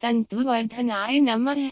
तंतुवर्धनाय नमः।